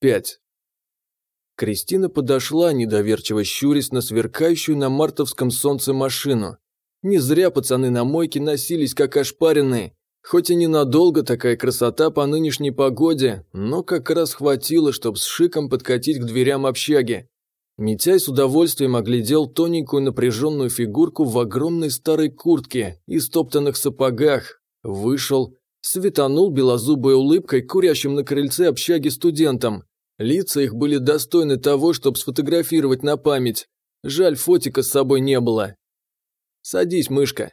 5. Кристина подошла, недоверчиво щурясь на сверкающую на мартовском солнце машину. Не зря пацаны на мойке носились как ошпаренные. Хоть и ненадолго такая красота по нынешней погоде, но как раз хватило, чтобы с шиком подкатить к дверям общаги. Митяй с удовольствием оглядел тоненькую напряженную фигурку в огромной старой куртке и стоптанных сапогах. Вышел, светанул белозубой улыбкой курящим на крыльце общаги студентам. Лица их были достойны того, чтобы сфотографировать на память. Жаль, фотика с собой не было. «Садись, мышка».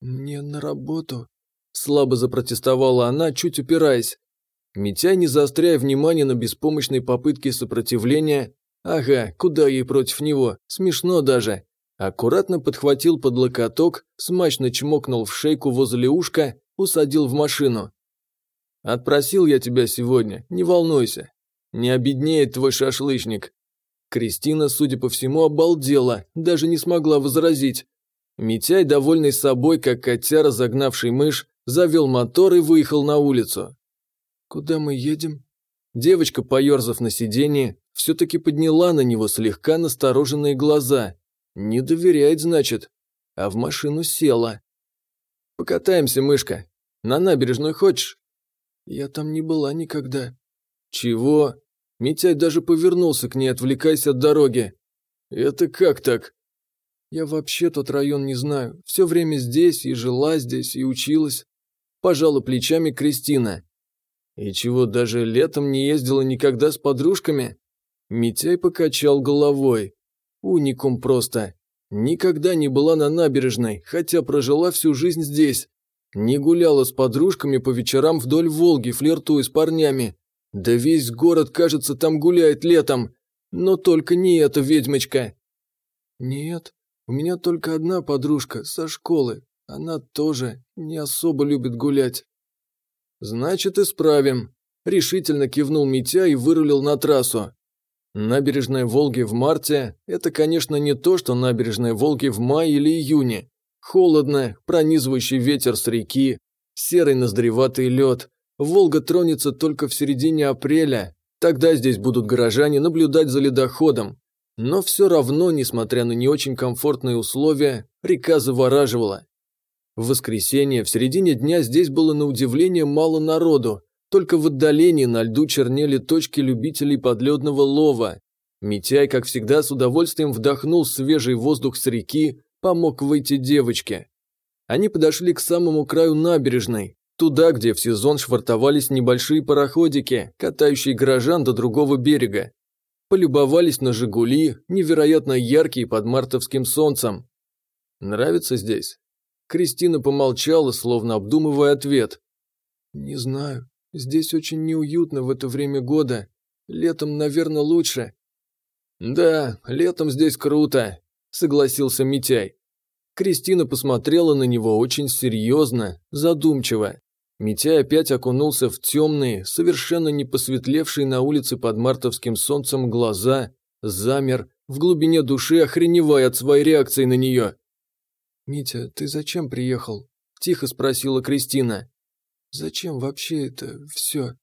«Мне на работу», – слабо запротестовала она, чуть упираясь. Митяй, не заостряя внимание на беспомощной попытке сопротивления, Ага, куда ей против него? Смешно даже. Аккуратно подхватил под локоток, смачно чмокнул в шейку возле ушка, усадил в машину. «Отпросил я тебя сегодня, не волнуйся. Не обеднеет твой шашлычник». Кристина, судя по всему, обалдела, даже не смогла возразить. Митяй, довольный собой, как котя, разогнавший мышь, завел мотор и выехал на улицу. «Куда мы едем?» Девочка, поерзав на сиденье, все-таки подняла на него слегка настороженные глаза. Не доверяет, значит. А в машину села. «Покатаемся, мышка. На набережную хочешь?» «Я там не была никогда». «Чего?» Митяй даже повернулся к ней, отвлекаясь от дороги. «Это как так?» «Я вообще тот район не знаю. Все время здесь, и жила здесь, и училась». Пожала плечами Кристина. «И чего, даже летом не ездила никогда с подружками?» Митяй покачал головой. Уникум просто. Никогда не была на набережной, хотя прожила всю жизнь здесь. Не гуляла с подружками по вечерам вдоль Волги, флиртуя с парнями. Да весь город, кажется, там гуляет летом. Но только не эта ведьмочка. Нет, у меня только одна подружка со школы. Она тоже не особо любит гулять. Значит, исправим. Решительно кивнул Митя и вырулил на трассу. Набережная Волги в марте – это, конечно, не то, что набережная Волги в мае или июне. Холодно, пронизывающий ветер с реки, серый ноздреватый лед. Волга тронется только в середине апреля. Тогда здесь будут горожане наблюдать за ледоходом. Но все равно, несмотря на не очень комфортные условия, река завораживала. В воскресенье в середине дня здесь было на удивление мало народу, только в отдалении на льду чернели точки любителей подледного лова. Митяй, как всегда, с удовольствием вдохнул свежий воздух с реки, помог выйти девочке. Они подошли к самому краю набережной, туда, где в сезон швартовались небольшие пароходики, катающие горожан до другого берега. Полюбовались на «Жигули», невероятно яркие под мартовским солнцем. «Нравится здесь?» Кристина помолчала, словно обдумывая ответ. «Не знаю. Здесь очень неуютно в это время года. Летом, наверное, лучше». «Да, летом здесь круто», – согласился Митяй. Кристина посмотрела на него очень серьезно, задумчиво. Митяй опять окунулся в темные, совершенно не посветлевшие на улице под мартовским солнцем глаза, замер, в глубине души охреневая от своей реакции на нее. «Митя, ты зачем приехал?» – тихо спросила Кристина. Зачем вообще это все?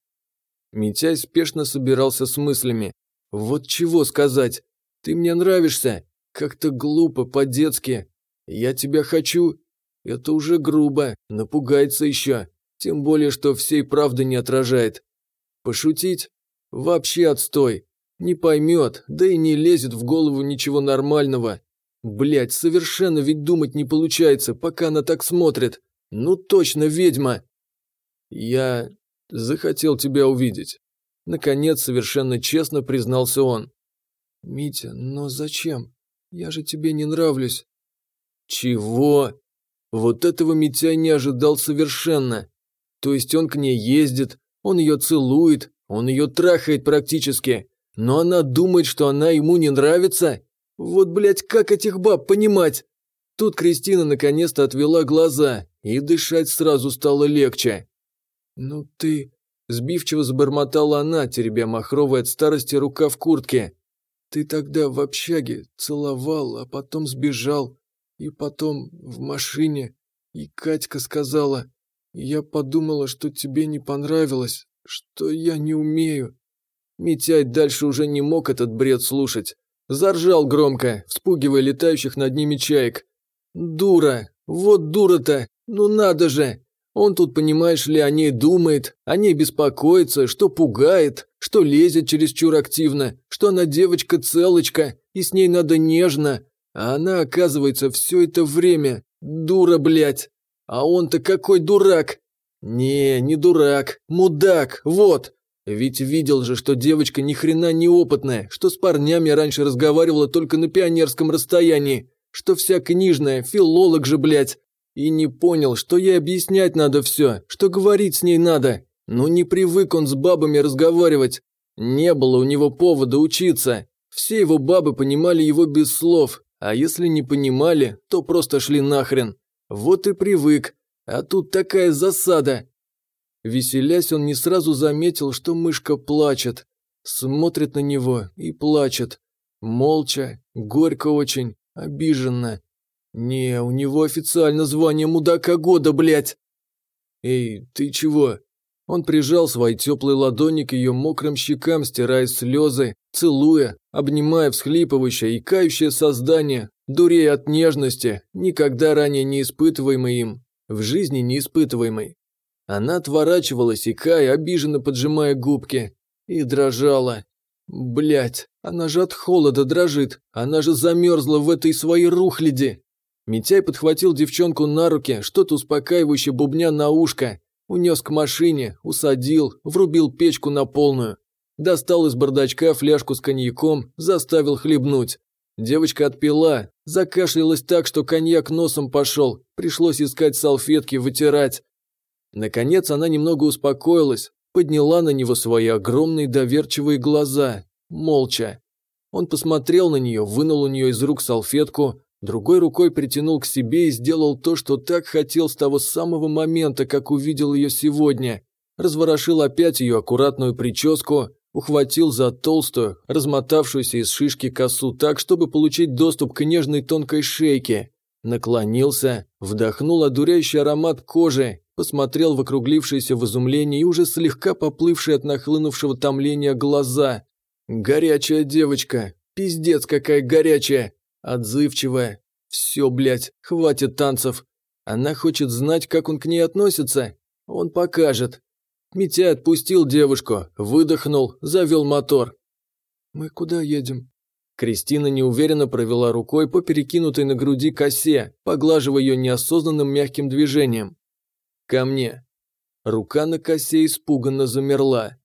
Митяй спешно собирался с мыслями. Вот чего сказать? Ты мне нравишься. Как-то глупо, по-детски. Я тебя хочу. Это уже грубо, напугается еще. Тем более, что всей правды не отражает. Пошутить? Вообще отстой. Не поймет, да и не лезет в голову ничего нормального. Блять, совершенно ведь думать не получается, пока она так смотрит. Ну точно ведьма. «Я захотел тебя увидеть». Наконец, совершенно честно признался он. «Митя, но зачем? Я же тебе не нравлюсь». «Чего?» Вот этого Митяй не ожидал совершенно. То есть он к ней ездит, он ее целует, он ее трахает практически, но она думает, что она ему не нравится? Вот, блядь, как этих баб понимать? Тут Кристина наконец-то отвела глаза, и дышать сразу стало легче. «Ну ты...» – сбивчиво забормотала она, теребя махровой от старости рука в куртке. «Ты тогда в общаге целовал, а потом сбежал. И потом в машине. И Катька сказала. Я подумала, что тебе не понравилось, что я не умею. Митяй дальше уже не мог этот бред слушать. Заржал громко, вспугивая летающих над ними чаек. «Дура! Вот дура-то! Ну надо же! Он тут, понимаешь ли, о ней думает, о ней беспокоится, что пугает, что лезет чересчур активно, что она девочка-целочка, и с ней надо нежно. А она, оказывается, все это время дура, блядь. А он-то какой дурак! Не, не дурак, мудак, вот. Ведь видел же, что девочка ни хрена не опытная, что с парнями раньше разговаривала только на пионерском расстоянии, что вся книжная, филолог же, блядь. И не понял, что ей объяснять надо все, что говорить с ней надо. Но не привык он с бабами разговаривать. Не было у него повода учиться. Все его бабы понимали его без слов, а если не понимали, то просто шли нахрен. Вот и привык. А тут такая засада. Веселясь, он не сразу заметил, что мышка плачет. Смотрит на него и плачет. Молча, горько очень, обиженно. «Не, у него официально звание мудака года, блядь!» «Эй, ты чего?» Он прижал свои теплые ладони к ее мокрым щекам, стирая слезы, целуя, обнимая всхлипывающее и кающее создание, дурея от нежности, никогда ранее не испытываемой им, в жизни не испытываемой. Она отворачивалась, икая, обиженно поджимая губки, и дрожала. Блять, она же от холода дрожит, она же замерзла в этой своей рухляде. Митяй подхватил девчонку на руки, что-то успокаивающе бубня на ушко, унес к машине, усадил, врубил печку на полную. Достал из бардачка фляжку с коньяком, заставил хлебнуть. Девочка отпила, закашлялась так, что коньяк носом пошел, пришлось искать салфетки, вытирать. Наконец она немного успокоилась, подняла на него свои огромные доверчивые глаза, молча. Он посмотрел на нее, вынул у нее из рук салфетку, Другой рукой притянул к себе и сделал то, что так хотел с того самого момента, как увидел ее сегодня. Разворошил опять ее аккуратную прическу, ухватил за толстую, размотавшуюся из шишки косу так, чтобы получить доступ к нежной тонкой шейке. Наклонился, вдохнул одуряющий аромат кожи, посмотрел в округлившиеся в изумлении и уже слегка поплывшие от нахлынувшего томления глаза. «Горячая девочка! Пиздец какая горячая!» Отзывчивая. Все, блядь, хватит танцев. Она хочет знать, как он к ней относится. Он покажет. Митя отпустил девушку, выдохнул, завел мотор. «Мы куда едем?» Кристина неуверенно провела рукой по перекинутой на груди косе, поглаживая ее неосознанным мягким движением. «Ко мне». Рука на косе испуганно замерла.